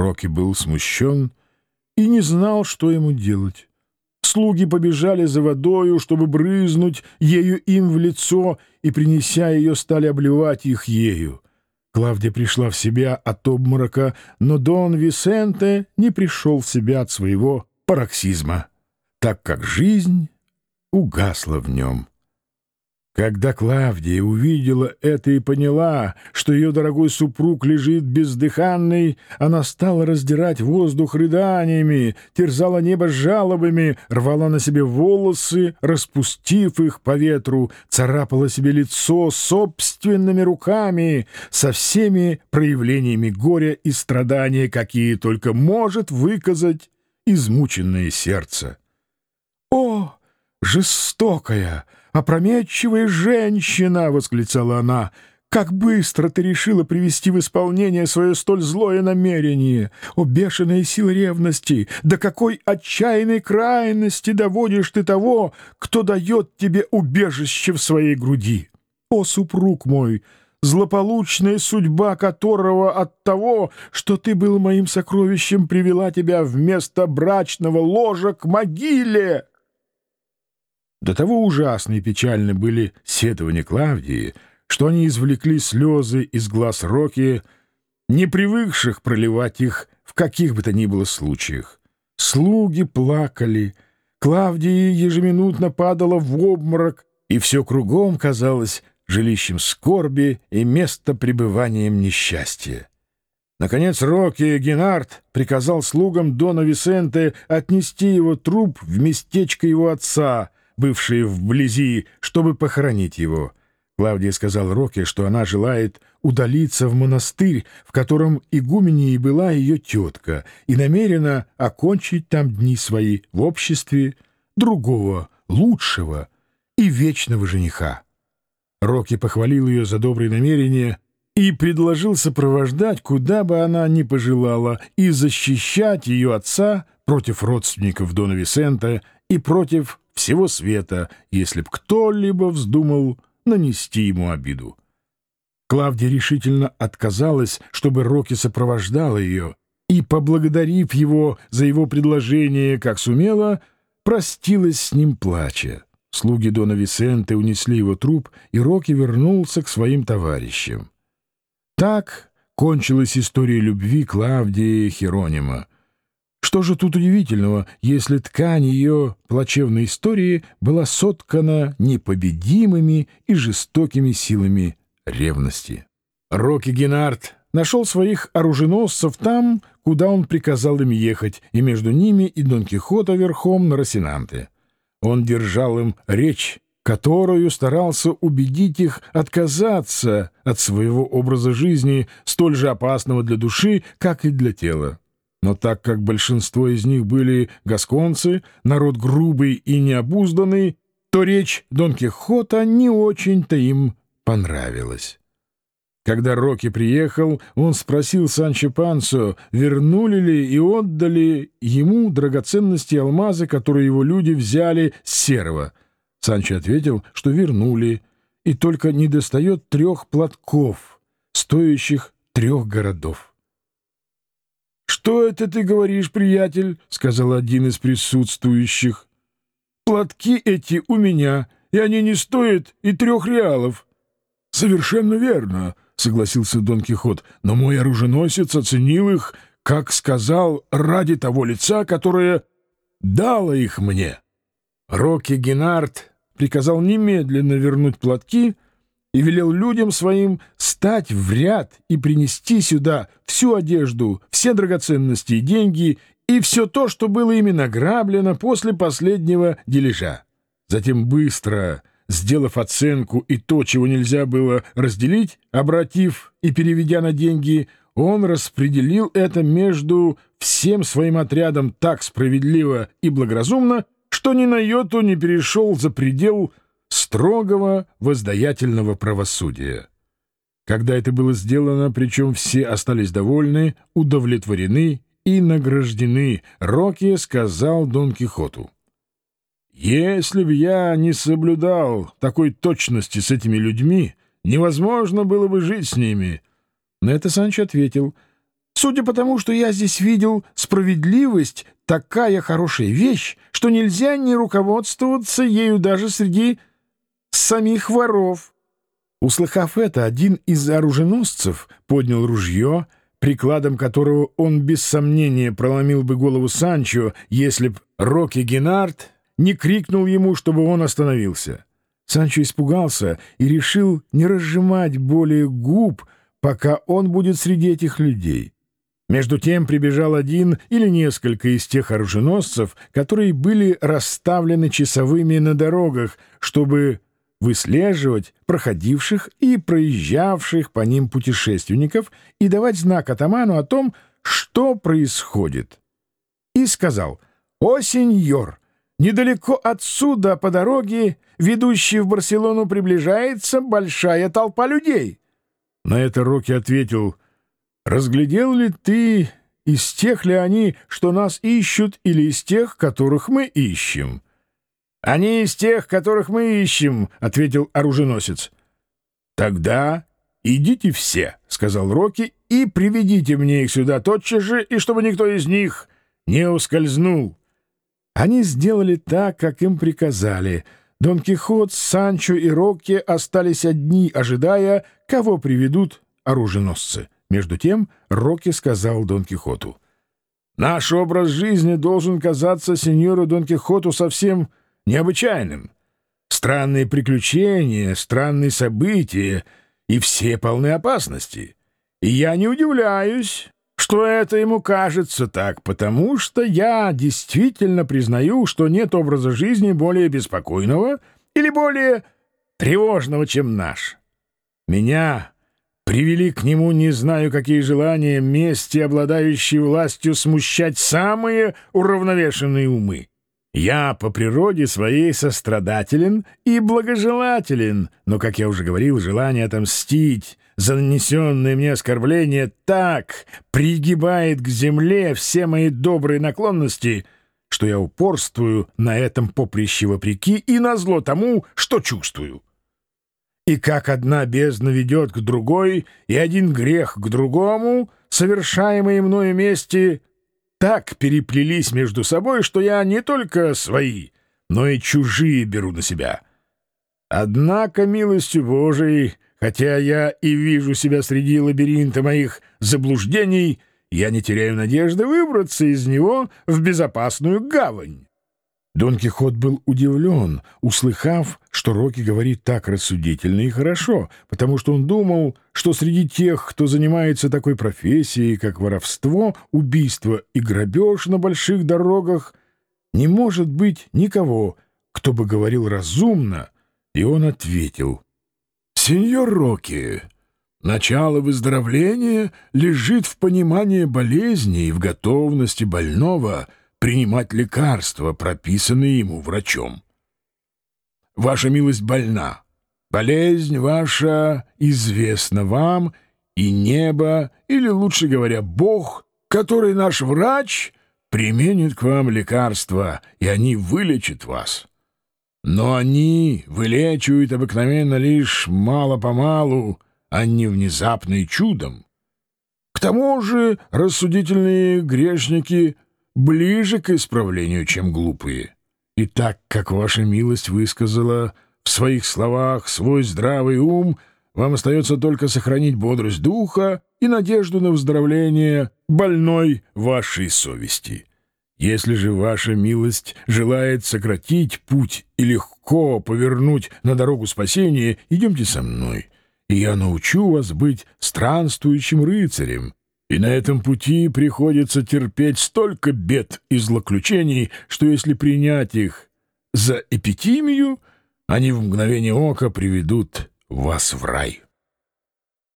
Рокки был смущен и не знал, что ему делать. Слуги побежали за водою, чтобы брызнуть ею им в лицо, и, принеся ее, стали обливать их ею. Клавдия пришла в себя от обморока, но Дон Висенте не пришел в себя от своего пароксизма, так как жизнь угасла в нем. Когда Клавдия увидела это и поняла, что ее дорогой супруг лежит бездыханный, она стала раздирать воздух рыданиями, терзала небо жалобами, рвала на себе волосы, распустив их по ветру, царапала себе лицо собственными руками со всеми проявлениями горя и страдания, какие только может выказать измученное сердце. «О, жестокая!» Опрометчивая женщина!» — восклицала она. «Как быстро ты решила привести в исполнение свое столь злое намерение! О, бешеная сила ревности! До какой отчаянной крайности доводишь ты того, кто дает тебе убежище в своей груди! О, супруг мой!» злополучная судьба которого от того, что ты был моим сокровищем, привела тебя вместо брачного ложа к могиле!» До того ужасны и печальны были сетования Клавдии, что они извлекли слезы из глаз Роки, не привыкших проливать их в каких бы то ни было случаях. Слуги плакали, Клавдия ежеминутно падала в обморок, и все кругом казалось жилищем скорби и место пребыванием несчастья. Наконец Рокки Генард приказал слугам Дона Висенте отнести его труп в местечко его отца — бывшие вблизи, чтобы похоронить его. Клавдия сказал Роке, что она желает удалиться в монастырь, в котором игуменей была ее тетка, и намерена окончить там дни свои в обществе другого, лучшего и вечного жениха. Рокки похвалил ее за добрые намерения и предложил сопровождать, куда бы она ни пожелала, и защищать ее отца против родственников Дона Висента и против всего света, если б кто-либо вздумал нанести ему обиду. Клавдия решительно отказалась, чтобы Рокки сопровождала ее, и, поблагодарив его за его предложение, как сумела, простилась с ним плача. Слуги Дона Висенте унесли его труп, и Рокки вернулся к своим товарищам. Так кончилась история любви Клавдии Херонима. Что же тут удивительного, если ткань ее плачевной истории была соткана непобедимыми и жестокими силами ревности? Рокки Генард нашел своих оруженосцев там, куда он приказал им ехать, и между ними и Дон Кихота верхом на Росинанте. Он держал им речь, которую старался убедить их отказаться от своего образа жизни, столь же опасного для души, как и для тела. Но так как большинство из них были гасконцы, народ грубый и необузданный, то речь Дон Кихота не очень-то им понравилась. Когда Рокки приехал, он спросил Санчо Пансо, вернули ли и отдали ему драгоценности алмазы, которые его люди взяли с серого. Санчо ответил, что вернули, и только недостает трех платков, стоящих трех городов. «Что это ты говоришь, приятель?» — сказал один из присутствующих. «Платки эти у меня, и они не стоят и трех реалов». «Совершенно верно», — согласился Дон Кихот, «но мой оруженосец оценил их, как сказал, ради того лица, которое дало их мне». Рокки Генард приказал немедленно вернуть платки — и велел людям своим стать в ряд и принести сюда всю одежду, все драгоценности и деньги и все то, что было ими награблено после последнего дележа. Затем быстро, сделав оценку и то, чего нельзя было разделить, обратив и переведя на деньги, он распределил это между всем своим отрядом так справедливо и благоразумно, что ни на йоту не перешел за предел строгого воздаятельного правосудия. Когда это было сделано, причем все остались довольны, удовлетворены и награждены, Рокки сказал Дон Кихоту. «Если б я не соблюдал такой точности с этими людьми, невозможно было бы жить с ними». На это Санчо ответил, Судя по тому, что я здесь видел, справедливость — такая хорошая вещь, что нельзя не руководствоваться ею даже среди самих воров. Услыхав это, один из оруженосцев поднял ружье, прикладом которого он без сомнения проломил бы голову Санчо, если б Рокки Генард не крикнул ему, чтобы он остановился. Санчо испугался и решил не разжимать более губ, пока он будет среди этих людей. Между тем прибежал один или несколько из тех оруженосцев, которые были расставлены часовыми на дорогах, чтобы выслеживать проходивших и проезжавших по ним путешественников и давать знак атаману о том, что происходит. И сказал, «О, сеньор, недалеко отсюда по дороге, ведущей в Барселону, приближается большая толпа людей». На это Рокки ответил, Разглядел ли ты, из тех ли они, что нас ищут, или из тех, которых мы ищем? — Они из тех, которых мы ищем, — ответил оруженосец. — Тогда идите все, — сказал Рокки, — и приведите мне их сюда тотчас же, и чтобы никто из них не ускользнул. Они сделали так, как им приказали. Дон Кихот, Санчо и Рокки остались одни, ожидая, кого приведут оруженосцы. Между тем Рокки сказал Дон Кихоту. «Наш образ жизни должен казаться сеньору Дон Кихоту совсем необычайным. Странные приключения, странные события, и все полны опасности. И я не удивляюсь, что это ему кажется так, потому что я действительно признаю, что нет образа жизни более беспокойного или более тревожного, чем наш. Меня привели к нему не знаю какие желания мести, обладающие властью смущать самые уравновешенные умы. Я по природе своей сострадателен и благожелателен, но, как я уже говорил, желание отомстить за нанесенные мне оскорбления так пригибает к земле все мои добрые наклонности, что я упорствую на этом поприще вопреки и назло тому, что чувствую. И как одна бездна ведет к другой, и один грех к другому, совершаемые мною мести, так переплелись между собой, что я не только свои, но и чужие беру на себя. Однако, милостью Божией, хотя я и вижу себя среди лабиринта моих заблуждений, я не теряю надежды выбраться из него в безопасную гавань. Дон Кихот был удивлен, услыхав, что Рокки говорит так рассудительно и хорошо, потому что он думал, что среди тех, кто занимается такой профессией, как воровство, убийство и грабеж на больших дорогах, не может быть никого, кто бы говорил разумно, и он ответил. «Сеньор Рокки, начало выздоровления лежит в понимании болезни и в готовности больного — принимать лекарства, прописанные ему врачом. Ваша милость больна. Болезнь ваша известна вам, и небо, или, лучше говоря, Бог, который наш врач, применит к вам лекарства, и они вылечат вас. Но они вылечивают обыкновенно лишь мало-помалу, а не внезапно и чудом. К тому же рассудительные грешники — ближе к исправлению, чем глупые. И так как ваша милость высказала в своих словах свой здравый ум, вам остается только сохранить бодрость духа и надежду на выздоровление больной вашей совести. Если же ваша милость желает сократить путь и легко повернуть на дорогу спасения, идемте со мной, и я научу вас быть странствующим рыцарем, и на этом пути приходится терпеть столько бед и злоключений, что если принять их за эпитимию, они в мгновение ока приведут вас в рай.